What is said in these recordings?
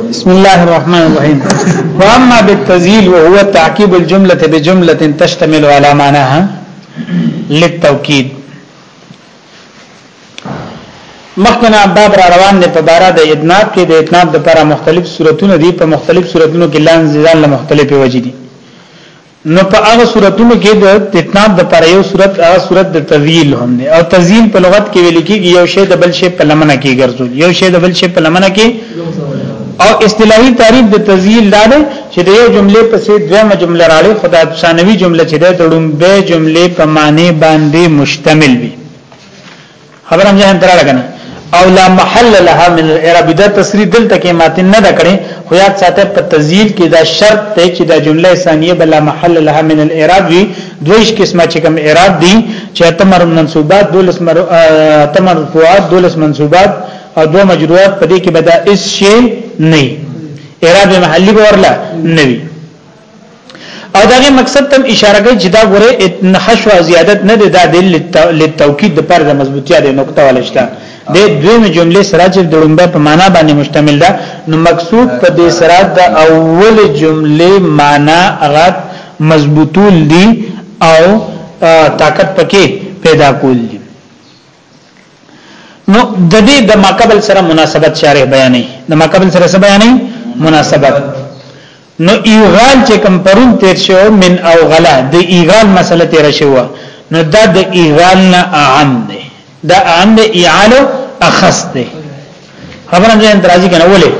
بسم الله الرحمن الرحيم واما بالتزيل وهو تعقيب الجمله بجمله تشتمل على معناها للتوكيد مخکنه باب را روان دی په بارا د ادناب کې د ادناب لپاره مختلف صورتونه دي په مختلف صورتونو کې لام زیدان له مختلفې وجې دي نو په هغه صورتونو کې د اتناب د پر یو صورت هغه صورت د تذیل هم دی او تذیل په لغت کې ویل کېږي یو شی د بل شی په لمنه کې ګرځول یو شی د بل شی په لمنه کې او اصطلاحي تعریف د تذیل دا دی چې د یو جمله پسې دویمه جمله راړي خدا ثانوي جمله چې د تړومبه جمله په معنی باندې مشتمل وي خبر هم ځان تراله کنه او لا محل لها من الاعراب دا تصریح دلته کې ماته نه دا کړي خو یاد ساته په تذیل کې دا شرط ته چې دا جمله ثانیه بلا محل لها من الاعراب وي دویش قسمه چې کوم اعراب دي چې تمر منصوبات دولس مر تمر فواد دولس منصوبات او دو مجروات په دې کې بدا اس شی نه اعراب محلی ورلا نه وي او دغه مقصد تم اشاره کوي چې دا غره حشو زیادت نه ده دا د لتوکید د پر د مضبوطیا د نقطه ولشته د دویم جمله سره چې د لومبه په معنا باندې مشتمل ده نو مقصود په دې سره د اول جمله معنا هغه مضبوطول دي او طاقت پکې پیدا کول دي نو د دې د ماقبل سره مناسبت شارح بیانې د ماقبل سره څه بیانې مناسبت نو ایغال چې کم پرون تیر شو من او غلا د ایغال مسله تیر شو نو دا د ایغال نه عام دی دا عام دی ایعالو اخص دی خبره دې اندرازي کنه ولې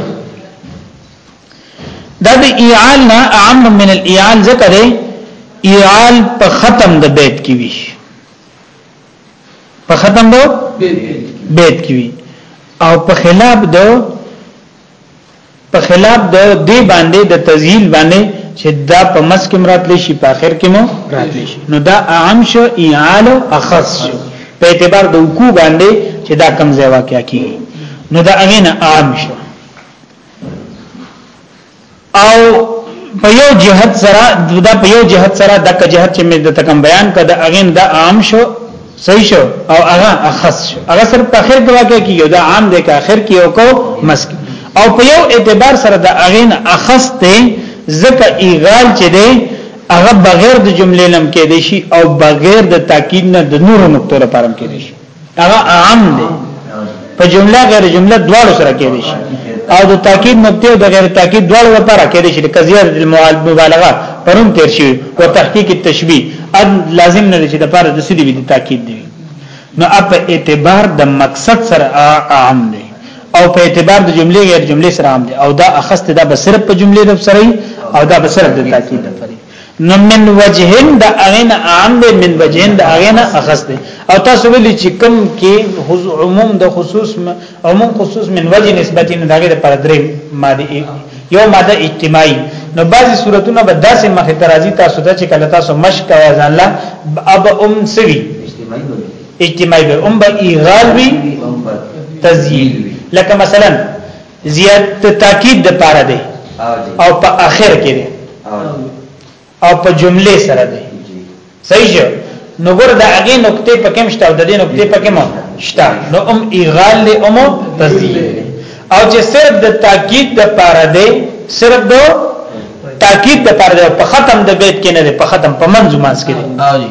دا د ایعال نه عام من الايعال ذکر دی ایعال په ختم د بیت کې وی په ختم دو بیت کې وي او په خلاف دو په خلاف د دې باندې د تزهیل باندې چې دا په مس کې مراتلی شي په اخر کې مو راتلی شي نو دا عام شو ایعال او اخص شو په اعتبار د وکو باندې چې دا کم ځای واقع کیږي نو دا اغینه عام شو او په یو جهت سره دا په یو جهت سره د جهت چې مې د تکم بیان کړ د اغین د عام شو صحیح شو او هغه اخص شو هغه صرف په اخر کې واقع کیږي دا عام دی که اخر کې یو کو مسک او په یو اعتبار سره د اغین اخص ته ځکه ایغال چې دی هغه بغیر د جملې لم کې دی شي او بغیر د تاکید نه د نورو نقطو لپاره کې دی شي هغه عام دی په جمله غیر جمله دواړو سره کې دي او د تاکید نقطه او د غیر تاکید دواړو لپاره کې دي چې قضیه د مبالغه پرون تیر شي او تحقیق التشبیه اد لازم نه چې د پاره د سړي وي د تاکید دی نو اپ اعتبار د مقصد سره عام دی او په اعتبار د جملې غیر جملې سره عام دی او دا اخست دا به صرف په جملې د سره او دا به صرف د تاکید لپاره نو من وجهن د اغنه عام دی من وجهن د اغنه اخص دی او تاسو ویلی چې کم کې عموم د خصوص عموم خصوص من وجه نسبت نه دغه پر درې ماده یو ماده اجتماعي نو بعضی صورتونه به داسې مخه ترازی تاسو ته چې کله تاسو مشک کوي ځان الله اب ام سوي اجتماعي به ام به ایغال وی تزیل لکه مثلا زیات تاکید د پاره دی او په اخر کې دی او په جمله سره دی صحیح شو نو ګور د هغه نقطې په کوم شته د دې نقطې په کوم شته نو ام ایغال له ام تزیل او چې صرف د تاکید د پاره دی صرف د تاکید د پاره په ختم د بیت کې نه دی په ختم په منځ ماس کې دی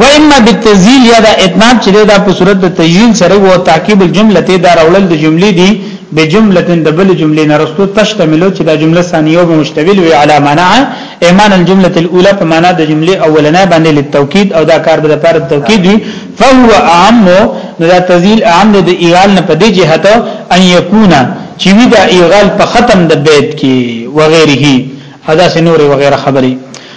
و اما بالتذیل یا دا اتناب چې دا په صورت د تجیل سره وو تعقیب الجمله ته دا راولل د جملې دی به جمله د بل جملې نه رستو تشتملو چې دا جمله ثانیه او مشتمل وي علی معنا ایمان الجمله الاولى په معنا د جملې اولنې باندې لتوکید او دا کار به د پر توکید وي فهو عام نو دا تذیل عام د ایغال نه په دې جهت ان یکونا چې وی دا ایغال په ختم د بیت کې وغیره ادا سنور وغیره خبري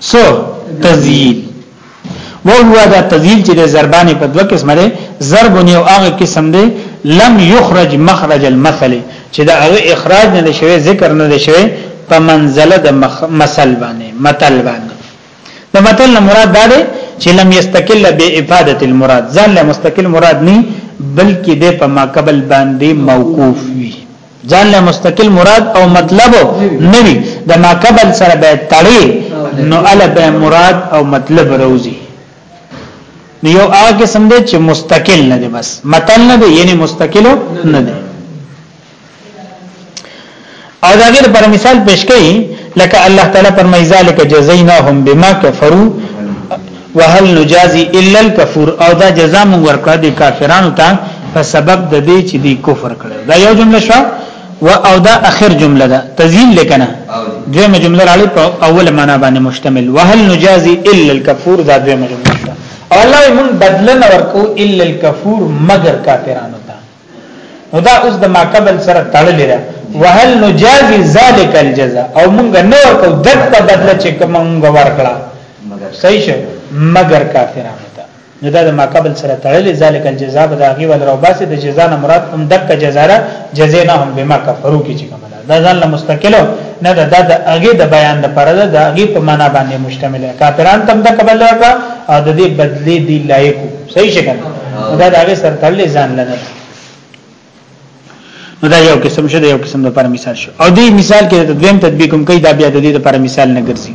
سو تزیل وهو دا تزیل چې د ضربانه په دوه قسمه ده ضرب یو هغه قسم ده لم یخرج مخرج المثل چې دا هغه اخراج نه شوی ذکر نه شوی په منزله د مثل باندې متل باندې د متل مراد دا ده چې لم یستقل به افاده المراد ځان له مستقل مراد نه بلکې د په ماقبل باندې موقوف وي ځان له مستقل مراد او مطلب نوي د ما قبل سره به تړي نو ال به مراد او مطلب روزي نو یو هغه قسم دی چې مستقل نه دی بس متل نه دی یعنی مستقل نه دی او دا غیر پر مثال پیش کړي لکه الله تعالی فرمایي ذالک جزایناهم بما کفروا وهل نجازي الا الكفور او دا جزاء مونږ ورکړه د کافرانو ته په سبب د دې چې دی کفر کړو دا یو جمله شو و او دا اخر جمله ده تزیل لکنه دویمه جمله راړي په اوله معنا باندې مشتمل وهل نجازي الا الكفور دا دویمه جمله شو او الله مونږ بدلنه ورکو الا الكفور مگر کافرانو نو دا اوس د ما قبل سره تړلې ده وهل نجازي ذلک الجزاء او مونږ نه ورکو دغه بدله چې کوم مونږ ورکړه صحیح شه مگر کافرانو ته نو دا د ما قبل سره تړلې ذلک الجزاء به دا غي ول روباسي د جزاء نه مراد هم دغه جزاء جزاء نه هم بما کفرو کې چې کوم دا ځان له مستقلو نه ده دا د هغه د بیان لپاره ده د هغه په معنا باندې مشتمل ده کافران تم د قبل ورکړه او د دې بدلی دی لایق صحیح شګه دا د هغه سره تړلې ځان لنه نو دا یو قسم شو دا یو قسم د پر مثال شو او دې مثال کې د دویم تطبیق کوم کوي دا بیا د دې لپاره مثال نه ګرځي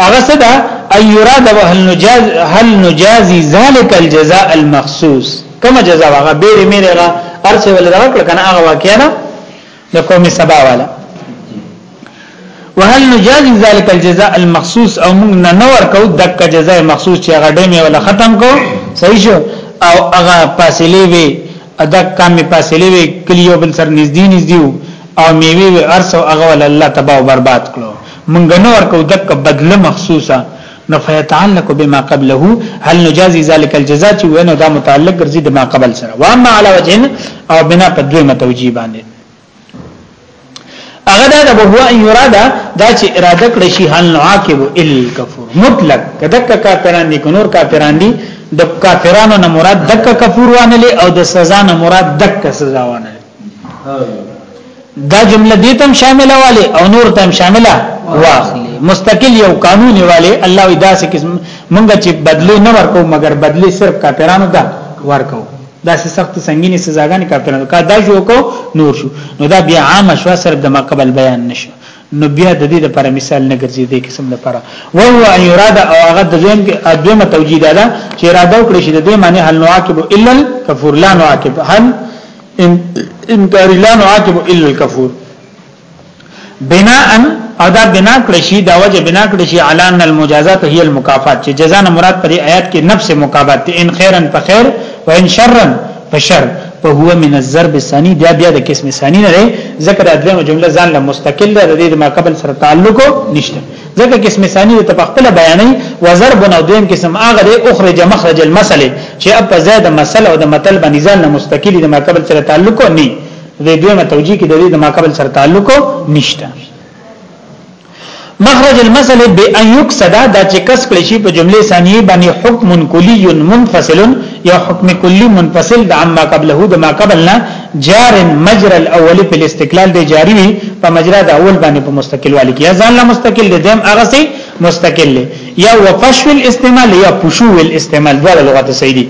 هغه څه ده اي يراد وهل نجاز هل نجازي ذلك الجزاء المخصوص کوم جزاء هغه بیر میره هغه ارسه ول راکړه کنه هغه واقعا د قومي سبا والا وهل نجازي ذلك الجزاء المخصوص او موږ نه نور کو دک جزاء مخصوص چې هغه ډېمه ولا ختم کو صحیح شو او هغه فاصله وی ادا کامې فاصله وی کلیو بل سر نږدې نږدې او میوي ارسه هغه ول الله تبا او برباد کړو مونږ نه ورکو دک بدله مخصوصه نو فیتعلق بما قبله هل نجازي ذلك الجزاء چې وینو دا متعلق ګرځي د ما قبل سره و اما على وجه او بنا په دویمه توجیه باندې هغه دا د هو ان یرادا دا چې اراده کړی شي هل نعاقب ال کفور مطلق کدک کافران دي کنور کافران دي د کافرانو نه مراد دک کفور وانه او د سزا نه مراد دک سزا وانه دا جمله دې تم شامله والے او نور تم شامله واخلي مستقل یو قانون والے الله ادا سے قسم مونږ چې بدلی نه ورکو مګر بدلی صرف کاپیرانو دا ورکو دا سه سخت سنگینی سزاګانې کاپیرانو کا دا جو کو نور شو نو دا بیا عام شو صرف د مقبل بیان نشو نو بیا د دې لپاره مثال نه ګرځي د قسم لپاره و هو ان یراد او هغه د دویم کې ادمه توجیه ده چې اراده وکړي چې د دې معنی هل نواکب الا الکفور لا نواکب هل ان انکار لا نعاقب الا الكفور بناء ادا بنا کړی شي دا وجه بنا کړی شي اعلان المجازات هي المکافات چې جزاء نه مراد پر آیات کې نفس مکافات ته ان خیرا فخير وان شرا فشر فهو من الضرب الثاني دا بیا د قسم ثاني نه ذکر ادله جمله ځان له مستقل ده د دې ما قبل سره تعلق نشته ځکه قسم ثانی ته په خپل بیانې وزرب نو دیم قسم هغه د اخرج مخرج المسله چې په زید مسله او د متل باندې ځان مستقل د ماقبل سره تعلق نه دی دویمه توجیه کې د دې د ماقبل سره تعلق نشته مخرج المسله بان يقصد دا چې کس کړي شي په جمله ثانیه باندې حکم کلی منفصل یو حکم کلی منفصل د عما قبله د ما قبلنا جار مجرى الاول په الاستقلال دی جاری وي په مجرا د اول باندې په مستقل والی کې یا ځان لا مستقل دی دیم هغه سي مستقل دی یا وفشو الاستعمال یا پشو الاستعمال دغه لغت صحیح دي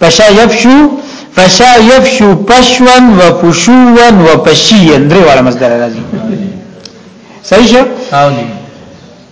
پشا یفشو فشا یفشو پشوا وفشوا وفشيا درې واړه مصدر راځي صحیح شو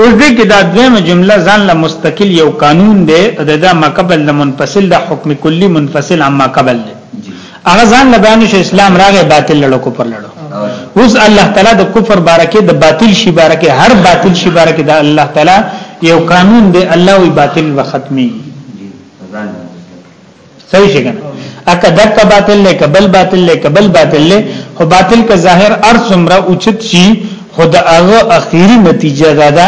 اوس دې کې دا دویمه جمله ځان له مستقل یو قانون دی او د دا مقبل د منفصل د حکم کلی منفصل عما قبل دی هغه ځان له بیان شو اسلام راغی باطل لړو کو پر لړو اوس الله تعالی د کفر بارکه د باطل شی بارکه هر باطل شی بارکه د الله تعالی یو قانون دی الله وی باطل و ختمي صحیح شي کنه اکه دک باطل له کبل باطل له کبل باطل له هو باطل که ظاهر ارث عمره اوچت شي خود هغه اخیری نتیجه دا ده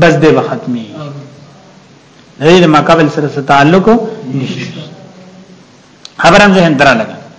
بس د ختمي دې ما قبل سره تعلق نشته خبرم زه اندرا لګا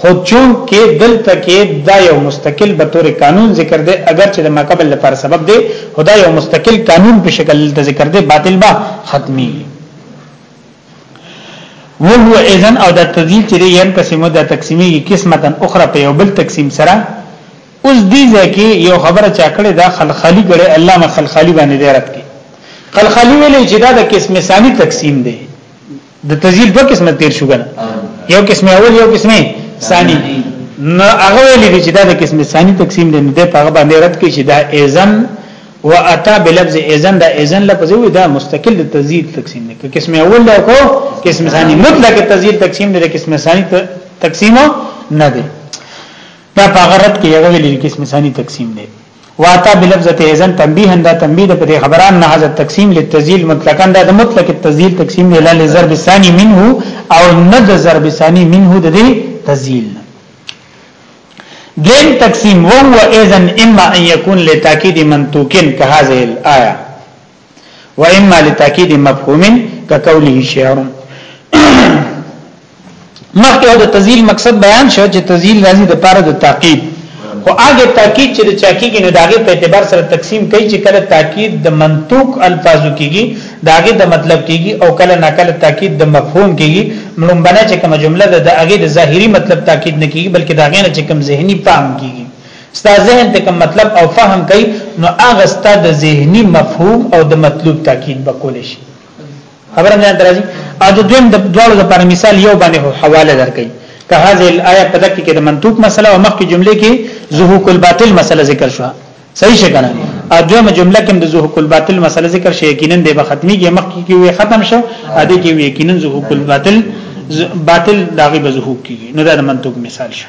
خو چونکه دلته کې دا یو مستقل به تور قانون ذکر دی اگر چې د ماقبل لپاره سبب دی خدا یو مستقل قانون په شکل دلته ذکر دی باطل با ختمي وهو اذن او د تذیل چې یم قسمه د تقسیمي قسمتن اخرى په یو بل تقسیم سره اوس دې ځکه یو خبره چا کړې دا خلخالی کړي علامه خلخالی باندې درت کې خلخالی ویلې چې دا د قسم ثانی تقسیم دی د تزیل دوه قسمه تیر شو کنه یو قسم اول یو قسم ثانی نو هغه ویل دي چې دا د قسم ثانی تقسیم دی نو د هغه باندې رد کې چې دا اذن و اتا بلفظ اذن دا اذن لفظ وي دا مستقل د تزیل تقسیم دی که قسم اول له کو قسم ثانی مطلق تزیل تقسیم دی د قسم ثانی تقسیم نه دی دا په غرض کې هغه ویل دي قسم ثانی تقسیم دی واتا بلفظه اذن تنبیه دا تنبیه په دې خبران نه حضرت تقسیم للتذیل مطلقاً دا د مطلق التذیل تقسیم دی لاله ضرب ثانی منه او نه د ضرب ثانی منه د دې تذیل دین تقسیم وهو اذن اما ان یکون لتاکید منطوقن کهذه الايه و اما لتاکید مفهوم کقوله شعر مخکې د تزیل مقصد بیان شو چې تزیل راځي د پاره د تاکید خو هغه تاکید چې د چاکیږي نو داغه په اعتبار سره تقسیم کوي چې کله تاکید د منطوق الفاظو کیږي داغه د مطلب کیږي او کله نه کله تاکید د مفهوم کیږي ملمبنه چې کوم جمله د هغه د ظاهري مطلب تاکید نه کیږي بلکې داغه نه چې کوم ذهني فهم کیږي ستا ذهن ته کوم مطلب او فهم کوي نو هغه ستا د ذهني مفهوم او د مطلوب تاکید وکول شي خبره نه درځي او د دویم د دوړو لپاره مثال یو باندې حواله درکړي که هاذه الايه په دقیق کې د منطوق مسله او مخکې جمله کې ظهور کل باطل مسله ذکر شو صحیح شګنه ا دویمه جمله کې د ظهور کل باطل مسله ذکر شي یقینا د ختمي کې مخکې کې وي ختم شو ا دې کې یقینا ظهور کل باطل باطل داغي به ظهور کیږي نو دا د منطوق مثال شو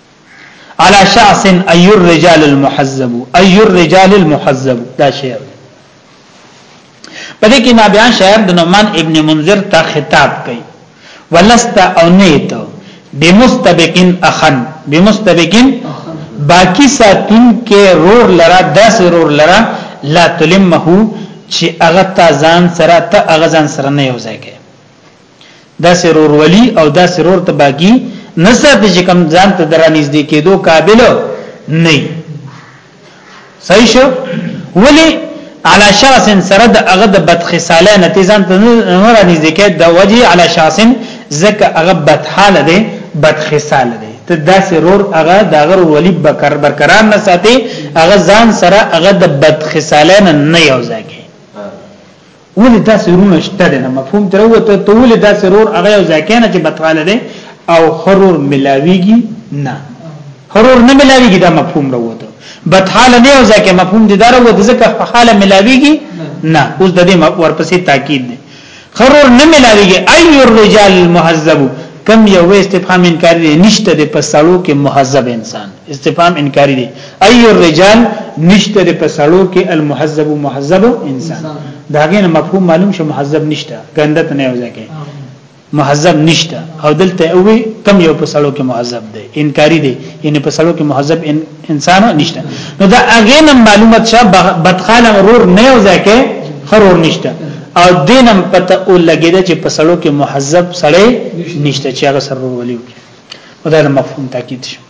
على شعص اي الرجال المحذب اي الرجال المحذب دا شعر پدې کې ما بیا شعر د نعمان ابن منذر ته خطاب کړي ولست او نیت بمستبقن اخن بمستبقن باقی ساتون کې رور لرا داس رور لرا لا تلمه چې هغه تا ځان سره ته هغه ځان سره نه یو ځای کې دا سرور ولی او دا سرور ته باقی نه ساتي چې کم ځان ته درانږدې کېدو قابل نه صحیح شو ولی علا شخص سره د هغه د بدخصاله نتیزان ته نه رانږدې کې د وجه علا شخص زکه هغه بدحاله دی بدخصاله دی ته دا سرور هغه د غر ولی بکر برقرار نه ساتي هغه ځان سره هغه د بدخصاله نه نه یو ځای ولې داسې رونه شته نه مفهوم تر وته ته ولې داسې رور هغه یو ځکانه چې بتواله ده او خرور ملاویږي نه خرور نه ملاویږي دا مفهوم وروته بتحاله نه یو ځکه مفهوم دي دا وروته ځکه په حاله ملاویږي نه اوس د دې ورپسې تاکید ده خرور نه ملاویږي اي الرجال المهذب کم یو استفهام انکاری دی نشته د پسړو کې مهذب انسان استفهام انکاری دی ای الرجال نشته د پسړو کې المحذب محذب انسان داګه نه مفهوم معلوم شه محذب نشته ګندت نه وځي کې محذب نشته او دلته اوی کم یو په سړو کې محذب دی انکاری دی یعنی په سړو کې محذب ان انسان نشته نو دا اغه نم معلومات شه بدخال غرور نه یو ځکه خرور نشته او دینم پته او لګیدا چې په سړو کې محذب سړی نشته چې هغه سرور ولیو دا مفهوم تاکید شو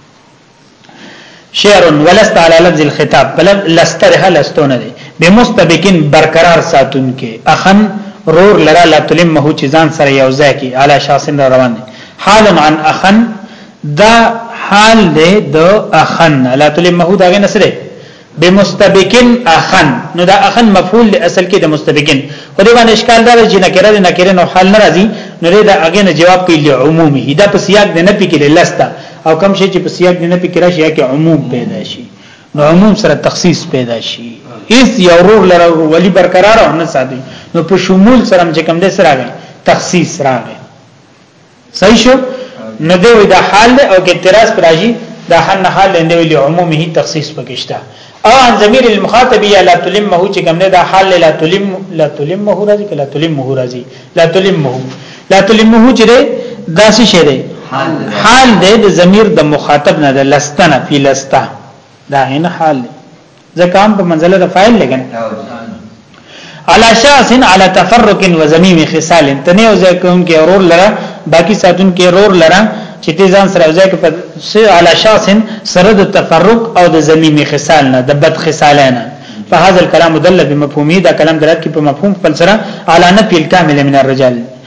شعر ولست على لفظ الخطاب بل لستره لستونه دي بمستبقين برقرار ساتون کې اخن رور لرا لا تلمه چې ځان سره یو ځای کې علي شخص را روان دي حال عن اخن دا حال دی د اخن لا تلمه دا غنه سره بمستبقن اخن نو دا اخن مفعول دی اصل کې د مستبقن خو دې باندې اشکال دا چې نکره د نکره نو حال ناراضي نو دې دا اغه نه جواب کوي له عمومي دا په سیاق د نه پکې لستا او کم شي چې په سیاق د نه پکې راشي کې عموم پیدا شي نو عموم سره تخصیص پیدا شي اس یو رور لره ولی برقرار نه ساتي نو په شمول سره چې کم دې سره راغی تخصیص راغی صحیح شو نو دی وی دا حال دی او کې اعتراض پر راځي دا حال نه حال دی ویل عمومه تخصیص پکشتا او عن ضمیر المخاطب یا لا تلمه چې کوم نه دا حال لا تلم لا تلمه راځي کله تلمه راځي لا تلمه لا تلمه چې دا څه شی دی حال دی د ضمیر د مخاطب نه د لستنه فی لستا دا نه حال دی ځکه هم په منزله د فاعل لګنه علا شاس علا تفرق و زمیم خصال تنه او ځکه هم کې اورور لره باقی ساتون کې اورور لره چې ته ځان سره ځای کې په علا شاس سره د تفرق او د زمیم خصال نه د بد خصالانه فهذا الكلام دل بمفهومه دا کلام درات کې په مفهوم خپل سره علا نفي الكامل من الرجال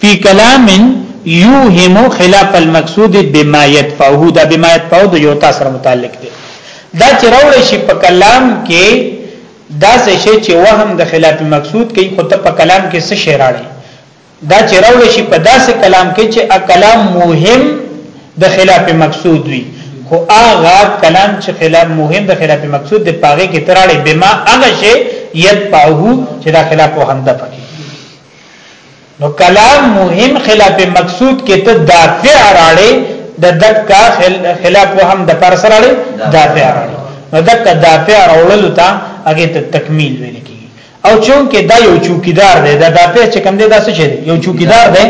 فی کلام یوهم خلاف المقصود بما يدفعه دا بما يدفعه د یوتا سره متعلق دی دا چې راوړی شي په کلام کې دا څه شي چې وهم د خلاف مقصود کوي خو ته په کلام کې څه شی راړي دا چې راوړی شي په داسې کلام کې چې ا کلام مهم د خلاف مقصود وي خو هغه کلام چې خلاف مهم د خلاف مقصود د پاغه کې تراړي بما هغه شی یت پاهو چې دا خلاف وهم ده پکې نو کلام مهم خلاف مقصود کې ته دافع راړې د دکا خلاف هم د پر سره راړې دافع راړې نو دکا دافع راول ته هغه ته تکمیل ویل کی او چون کې دا یو چوکیدار دی دا دافع چې کم دی دا څه دی یو چوکیدار دی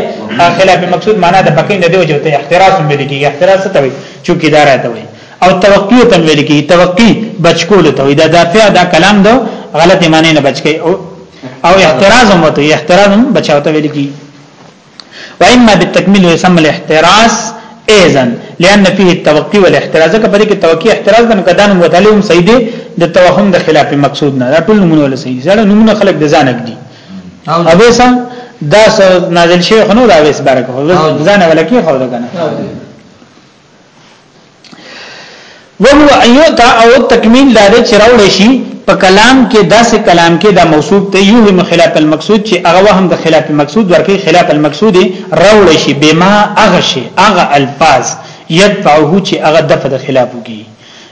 خلاف مقصود معنا د بکې نه دی وجه ته احتراز هم ویل کی احتراز ته وي چوکیدار ته وي او توقی ته ویل کی توقی بچکول ته وي دا دافع دا کلام دو غلط معنی نه بچ کی او او احتراز هم وته احتراز هم بچاو ته ویل کی و اما بالتکمیل يسمى الاحتراز اذن لان فيه التوقي والاحتراز کبه دې کې توقي احتراز د قدان متعلم صحیح دی د توهم د خلاف مقصود نه ټول نمونه ول صحیح زړه نمونه خلق د ځانک دي اوبسا دا نازل شیخ نو دا ویس برکه ځان ولکه خو دا کنه وهو ايوتا او تکمیل دا د چراول شي په کلام کې داسې کلام کې دا موصوف ته یو هم خلاف المقصود چې هغه وهم د خلاف المقصود ورکه خلاف المقصود راول شي بما اغشي اغه الفاظ يدفعه چې هغه دفع د خلاف وکي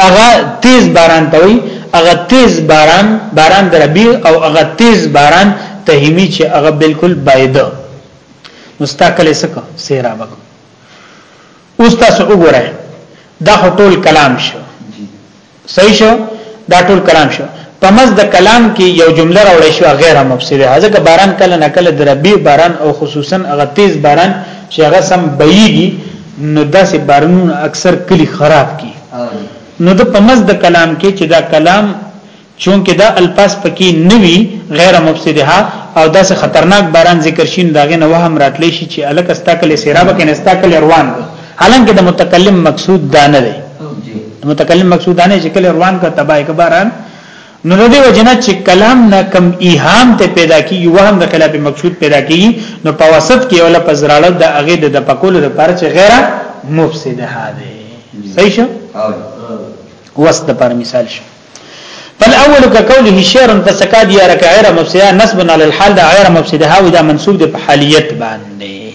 هغه تیز باران ته وي هغه تیز باران باران د ربی او هغه تیز باران تهمی چې هغه بالکل باید مستقل سکه سیرا بک اوس تاسو وګورئ دا ټول کلام شو صحیح شو دا ټول کلام شو په مز د کلام کې یو جمله راوړې شو غیر مفسره ځکه باران کله نه کله د ربی باران او خصوصا هغه تیز باران چې هغه سم بېږي نو داسې بارنونه اکثر کلی خراب کی نو د پمز د کلام کې چې دا کلام چونکه دا الفاظ پکې نوي غیر مفسدها او داسې خطرناک باران ذکر شین داغه نه وهم راتلی شي چې الک استاکل سیرابه کې نستاکل روان دی حالانکه د متکلم مقصود دا نه دی متکلم مقصود دا نه چې کله روان کا تبای کا باران نو د دې وجنه چې کلام نه کم ایهام ته پیدا کیږي وهم د خلاف مقصود پیدا کیږي نو په وسط کې ولا پزراړه د هغه د پکولو لپاره چې غیره مفسد هاده صحیح شو وسط پر مثال شو فالاول كقوله شعر فسكاد يا ركعير مفسده نسبا على الحال دا غير مفسده او دا منسوب ده په حالیت باندې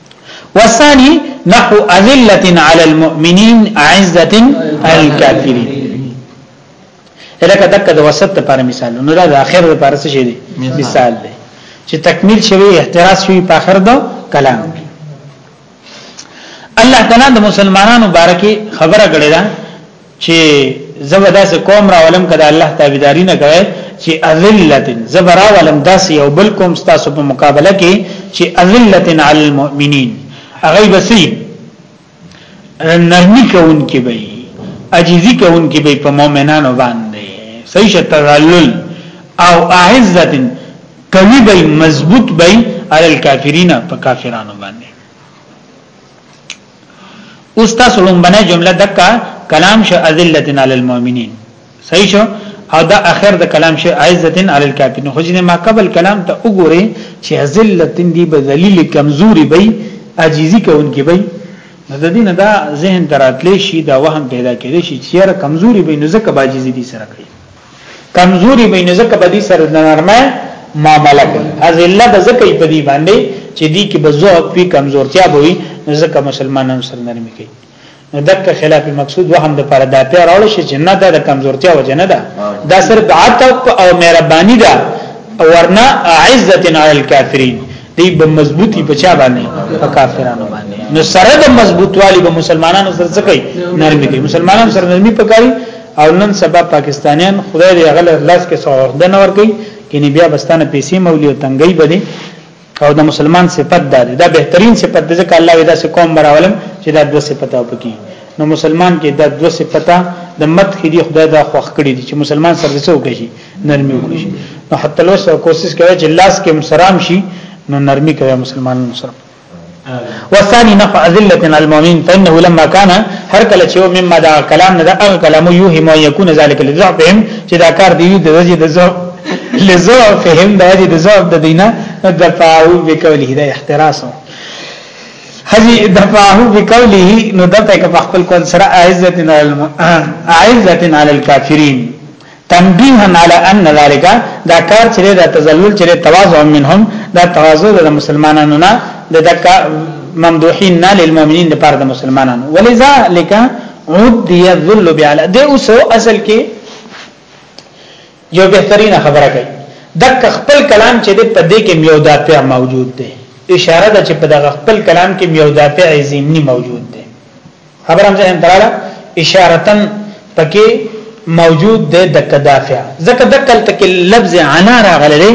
والثاني نحو اذله على المؤمنين عزه على الكافرين الکه دک د وسط لپاره مثال نو دا د اخر لپاره څه شي مثال دی چې تکمیل شوی احتراز شوی په اخر دو کلام الله تعالی د مسلمانانو بارکه خبره کړې ده چې زبر داسې قوم راولم کده الله تابعداري نه کوي چې اذلتن زبر راولم داسې یو بل قوم تاسو په مقابله کې چې اذلتن علی المؤمنین هغه بسې نرمي کوونکې به عجزي کوونکې به په مؤمنانو باندې صحیح شتغلل او اعزتن قوی به مضبوط به علی الکافرین په کافرانو باندې اوس تاسو لومبنه جمله دکا کلام شو ازلتن علی المؤمنین صحیح شو او دا اخر د کلام شو عزتن علی الکافرین خو چې ما قبل کلام ته وګوره چې ازلتن دی به ذلیل کمزوري بی عاجزی کوونکی بی نو د دې نه دا ذهن دراتلې شي دا وهم پیدا کړي شي چې یاره کمزوري به نو ځکه باجزي دي سره کوي کمزوري وي نو ځکه به دي سره د نرمه معامله کوي ازله به ځکه په دې باندې چې دي کې به ضعف وي کمزورتیا به وي نو ځکه مسلمانان سره نرمي کوي نو دغه خلاف مقصود وهم د پر دا پیر اول شي چې نه د کمزورتیا وجه نه ده دا صرف عتق او مهرباني ده او ورنا عزت علی الکافرین دی به مضبوطی په چا باندې په کافرانو باندې نو سره د مضبوطوالي به مسلمانانو سره څه کوي نرمي کوي مسلمانانو سره نرمي پکاري او نن سبا پاکستانیان خدای دې غل لاس کې څو د نور کوي کینه بیا بستانه پیسې مولي او تنګي بده او د مسلمان صفت ده دا بهترین صفت ده ځکه الله دا سه قوم براولم چې دا دوه صفته پکې نو مسلمان کې دا دوه صفته د مت کې دی خدای دا خوخ کړی دي چې مسلمان سره څه وکړي نرمي وکړي نو حتی لوسه کوشش کوي چې لاس کې مسرام شي نو نرمي کوي مسلمان مسرام والثاني نفع ذلة المؤمن فإنه لما كان هر کله چې مما دا کلام نه دا هغه کلام یوهم او یکون ذلک لذعفهم چې دا کار دی د وجه د ذوق لذعفهم د وجه د ذوق د دینه د فاو بقوله دا احتراس هذه دفعه بقوله نو دته په خپل کول سره عزت عزت علی الكافرین تنبیها علی ان ذلک دا کار چې دا تذلل چې تواضع منهم دا تواضع د مسلمانانو نه د دک ممدوحین نه للمؤمنین لپاره د مسلمانانو ولذلک عدی الذل بعلا د اوس اصل کې یو بهترین خبره کوي دک خپل کلام چې په دې کې یو دافع موجود دی اشاره ده چې په دغه خپل کلام کې یو دافع عظیمنی موجود دی خبر هم ځین دراله اشارتن پکې موجود ده د کدافع ځکه د کل تک لفظ عنا راغلی دی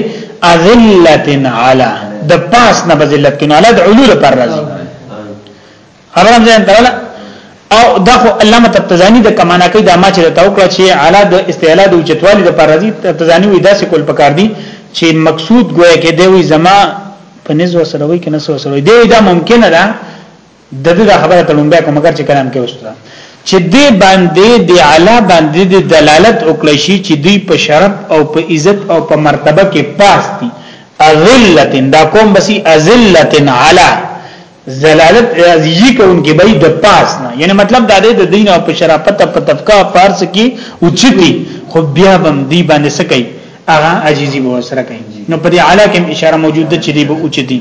اذلتن علا د پاس نه بذلت کې نه لد علول پر راځي خبر هم ځین دراله او دا خو علامه تبتزانی د کمانا کوي د ما چې د توکړه چې اعلی د استعلا د اوچتوالي د پر راځي تبتزانی وې داسې کول پکار دي چې مقصود ګویا کې دی وي زما په نس وسره وي کنه سره وي دی دا ممکنه ده د دې د خبره ته لومبه کوم کار چې کلام کې وسته چې دې باندې د اعلی باندې د دلالت وکړي شي چې دوی په شرف او په عزت او په مرتبه کې پاس دي اذلتن دا کوم بسی اذلتن علی زلالت عزیزی کوونکې به د پاس نه یعنی مطلب دا دی د دین او په شرافت په طبقه فارس کې اوچتي خو بیا بم دی باندې سکی هغه عزیزی به سره کوي نو په دې علاقه کې اشاره موجوده چې دی به اوچتي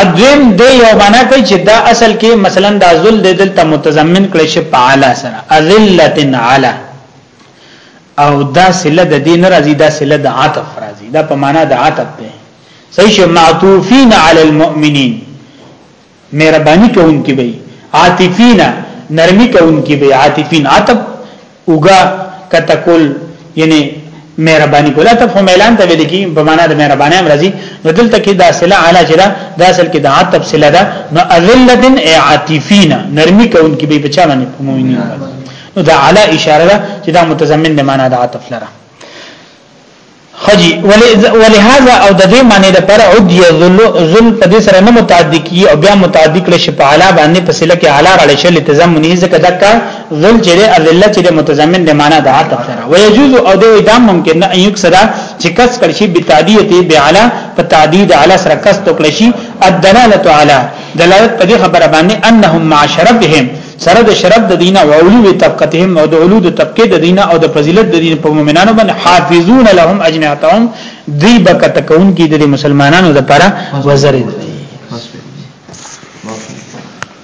ادویم د یو معنا کوي چې دا اصل کې مثلا د ذل د دلته متضمن کړي شي په اعلی سره اذلتن علی او دا سله د دین راځي دا سله د عطف راځي دا په معنا د عطف ده صحیح شو معطوفین علی المؤمنین مهرباني کوونکي به عاطفین نرمي کوونکي به عاطفین عتب اوګه کته کول یعنی مهرباني کول عتب هم اعلان ته ویل کی په معنا د مهرباني امرضی نو دلته کې دا سلا اعلی چې دا د اصل کې د عتب سلا ده نو اذلتن عاطفین نرمي کوونکي به بچا باندې مومنین نو دا اعلی اشاره ده چې دا متضمن د معنا د عتب لره خجی ولهذا او د دې معنی د پر عد یذل ذل په دې سره نه متعدی کی او بیا متعدی کړي شي په علا باندې په سله کې علا راړي شي لتزمنی ځکه دکا ذل چې اذله چې متضمن د معنی د عطف سره ويجوز او د ادام ممکن نه یو سره چې کس کړي شي بتعدیه بعلا په تعدید علا سره کس تو کړي شي الدلاله علی دلالت په دې خبره باندې انهم معاشرتهم سره د شرف د دین او علو طبقتهم او د علو د طبقه د دین او د فضیلت د دین په مؤمنانو باندې حافظون لهم اجمعتهم دی بکته کون کی د مسلمانانو لپاره وزر دی